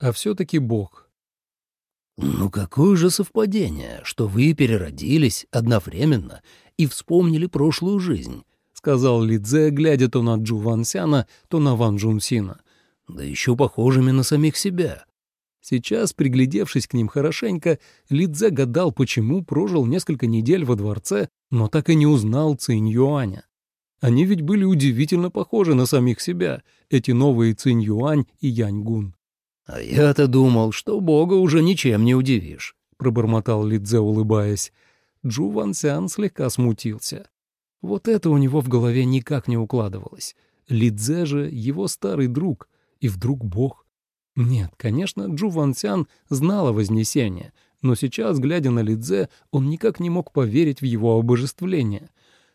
а все-таки бог. «Ну какое же совпадение, что вы переродились одновременно и вспомнили прошлую жизнь», — сказал Лидзе, глядя то на Джу Вансяна, то на Ван Джунсина. «Да еще похожими на самих себя». Сейчас, приглядевшись к ним хорошенько, Лидзе гадал, почему прожил несколько недель во дворце, но так и не узнал Цинь Юаня. Они ведь были удивительно похожи на самих себя, эти новые Цинь Юань и Янь Гун. «А я-то думал, что Бога уже ничем не удивишь», — пробормотал Лидзе, улыбаясь. Джу Вансян слегка смутился. Вот это у него в голове никак не укладывалось. Лидзе же его старый друг, и вдруг Бог. Нет, конечно, Джу Вансян знал о Вознесении, но сейчас, глядя на Лидзе, он никак не мог поверить в его обожествление.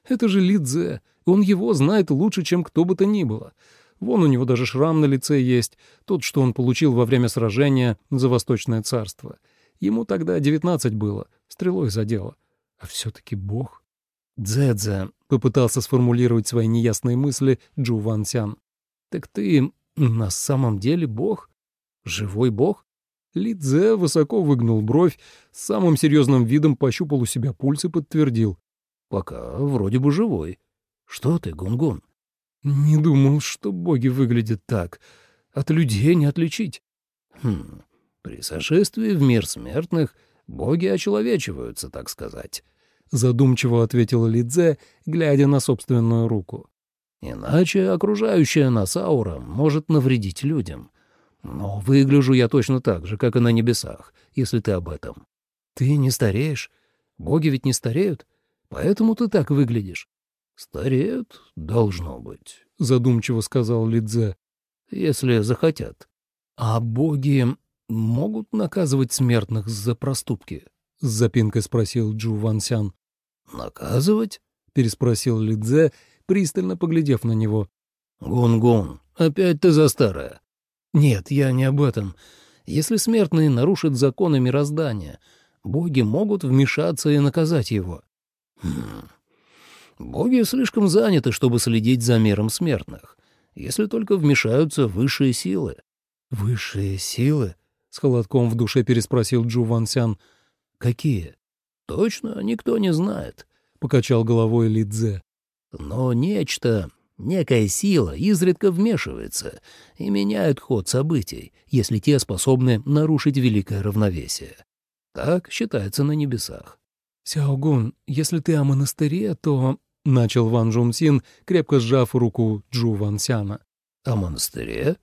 Это же Лидзе, он его знает лучше, чем кто бы то ни было. Вон у него даже шрам на лице есть, тот, что он получил во время сражения за Восточное царство. Ему тогда девятнадцать было, стрелой задело. А все-таки бог. «Дзэдзе», — попытался сформулировать свои неясные мысли Джу Ван Сян. «Так ты на самом деле бог? Живой бог?» Ли Цзэ высоко выгнул бровь, с самым серьезным видом пощупал у себя пульс и подтвердил. «Пока вроде бы живой. Что ты, Гунгун?» -гун? Не думал, что боги выглядят так. От людей не отличить. Хм, при сошествии в мир смертных боги очеловечиваются, так сказать. Задумчиво ответила Лидзе, глядя на собственную руку. Иначе окружающая нас аура может навредить людям. Но выгляжу я точно так же, как и на небесах, если ты об этом. Ты не стареешь? Боги ведь не стареют? Поэтому ты так выглядишь. «Стареют, должно быть», — задумчиво сказал Лидзе. «Если захотят». «А боги могут наказывать смертных за проступки?» — с запинкой спросил Джу Вансян. «Наказывать?» — переспросил Лидзе, пристально поглядев на него. «Гун-гун, опять ты за старое». «Нет, я не об этом. Если смертные нарушат законы мироздания, боги могут вмешаться и наказать его». «Хм, Боги слишком заняты, чтобы следить за миром смертных, если только вмешаются высшие силы. «Высшие силы?» — с холодком в душе переспросил Джу Вансян. «Какие?» «Точно никто не знает», — покачал головой Лидзе. «Но нечто, некая сила изредка вмешивается и меняет ход событий, если те способны нарушить великое равновесие. Так считается на небесах». «Сяогун, если ты о монастыре, то — начал Ван Джунсин, крепко сжав руку Джу Ван Сяна. «О монастыре?»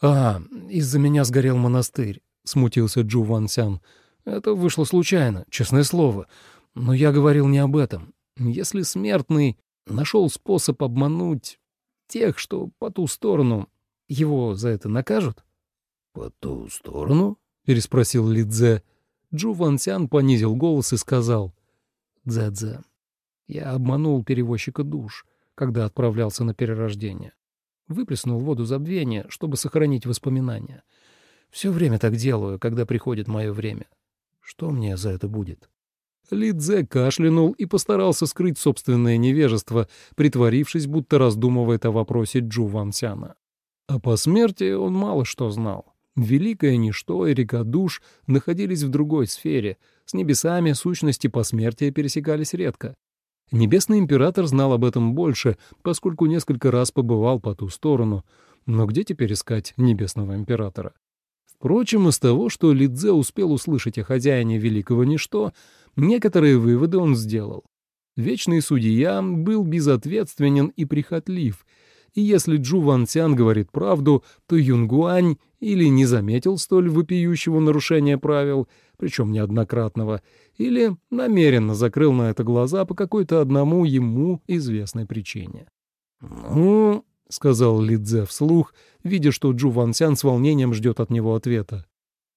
«А, из-за меня сгорел монастырь», — смутился Джу Ван Сян. «Это вышло случайно, честное слово. Но я говорил не об этом. Если смертный нашел способ обмануть тех, что по ту сторону, его за это накажут?» «По ту сторону?» — переспросил Лидзе. Джу Ван Сян понизил голос и сказал. «Дзэ-дзэ, я обманул перевозчика душ, когда отправлялся на перерождение. Выплеснул воду забвения, чтобы сохранить воспоминания. Все время так делаю, когда приходит мое время. Что мне за это будет? Лидзе кашлянул и постарался скрыть собственное невежество, притворившись, будто раздумывает о вопросе Джу Вансяна. А по смерти он мало что знал. Великое ничто и река душ находились в другой сфере. С небесами сущности посмертия пересекались редко. Небесный император знал об этом больше, поскольку несколько раз побывал по ту сторону. Но где теперь искать небесного императора? Впрочем, из того, что Лидзе успел услышать о хозяине Великого Ничто, некоторые выводы он сделал. Вечный судья был безответственен и прихотлив, и если Джу Ван Цян говорит правду, то Юнгуань или не заметил столь вопиющего нарушения правил, причем неоднократного, или намеренно закрыл на это глаза по какой-то одному ему известной причине. «Ну...» — сказал Лидзе вслух, видя, что Джу Вансян с волнением ждет от него ответа.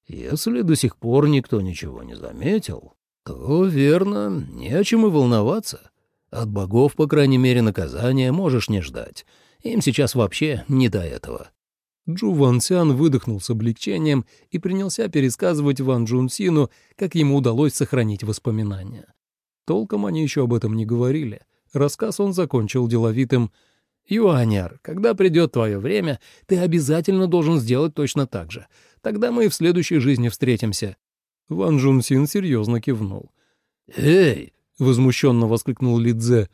«Если до сих пор никто ничего не заметил, то, верно, не о чем и волноваться. От богов, по крайней мере, наказания можешь не ждать. Им сейчас вообще не до этого». Джу Ван Сян выдохнул с облегчением и принялся пересказывать Ван Джун Сину, как ему удалось сохранить воспоминания. Толком они еще об этом не говорили. Рассказ он закончил деловитым. Юаняр, когда придет твое время, ты обязательно должен сделать точно так же. Тогда мы и в следующей жизни встретимся». Ван Джунсин серьезно кивнул. «Эй!» — возмущенно воскликнул Лидзе.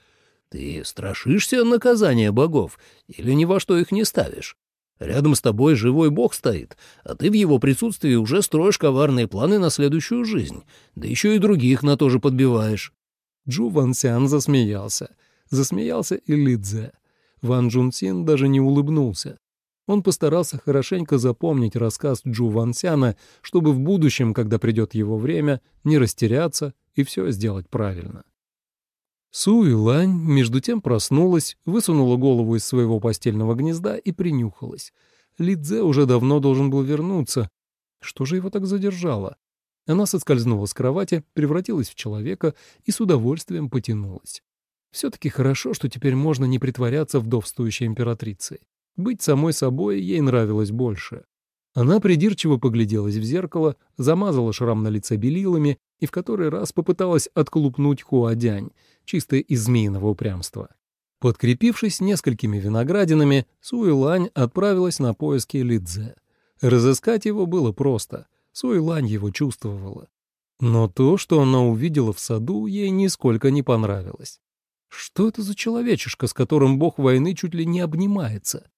«Ты страшишься наказания богов или ни во что их не ставишь? Рядом с тобой живой бог стоит, а ты в его присутствии уже строишь коварные планы на следующую жизнь, да еще и других на то же подбиваешь». Джу Ван Сян засмеялся. Засмеялся и Лидзе. Ван Джунсин даже не улыбнулся. Он постарался хорошенько запомнить рассказ Джу Ван Сяна, чтобы в будущем, когда придет его время, не растеряться и все сделать правильно. Су Лань между тем проснулась, высунула голову из своего постельного гнезда и принюхалась. Лидзе уже давно должен был вернуться. Что же его так задержало? Она соскользнула с кровати, превратилась в человека и с удовольствием потянулась. Все-таки хорошо, что теперь можно не притворяться вдовствующей императрицей. Быть самой собой ей нравилось больше. Она придирчиво погляделась в зеркало, замазала шрам на лице белилами и в который раз попыталась отколупнуть Хуадянь, чисто из змеиного упрямства. Подкрепившись несколькими виноградинами, Суэлань отправилась на поиски Лидзе. Разыскать его было просто. Суэлань его чувствовала. Но то, что она увидела в саду, ей нисколько не понравилось. Что это за человечишка, с которым бог войны чуть ли не обнимается?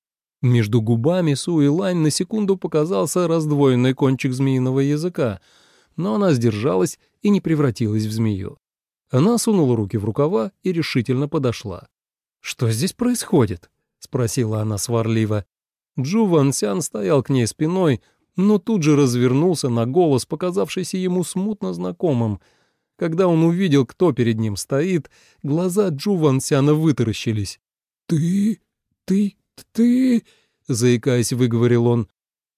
Между губами Суи Лань на секунду показался раздвоенный кончик змеиного языка, но она сдержалась и не превратилась в змею. Она сунула руки в рукава и решительно подошла. «Что здесь происходит?» — спросила она сварливо. Джу Ван Сян стоял к ней спиной, но тут же развернулся на голос, показавшийся ему смутно знакомым — когда он увидел, кто перед ним стоит, глаза Джу Ван Сяна вытаращились. «Ты? Ты? Ты?» — заикаясь, выговорил он.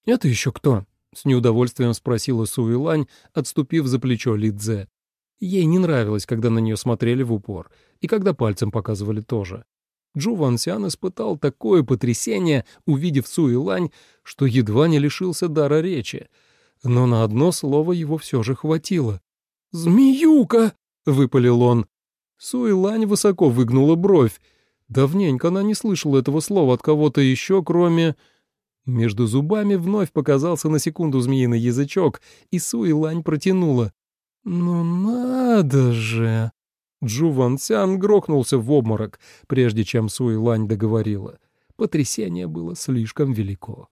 «Это еще кто?» — с неудовольствием спросила Суэлань, отступив за плечо Лидзе. Ей не нравилось, когда на нее смотрели в упор, и когда пальцем показывали тоже. Джу Ван Сян испытал такое потрясение, увидев Суэлань, что едва не лишился дара речи. Но на одно слово его все же хватило. «Змеюка!» — выпалил он. Суэлань высоко выгнула бровь. Давненько она не слышала этого слова от кого-то еще, кроме... Между зубами вновь показался на секунду змеиный язычок, и Суэлань протянула. «Ну надо же!» Джу Ван Цян грохнулся в обморок, прежде чем Суэлань договорила. Потрясение было слишком велико.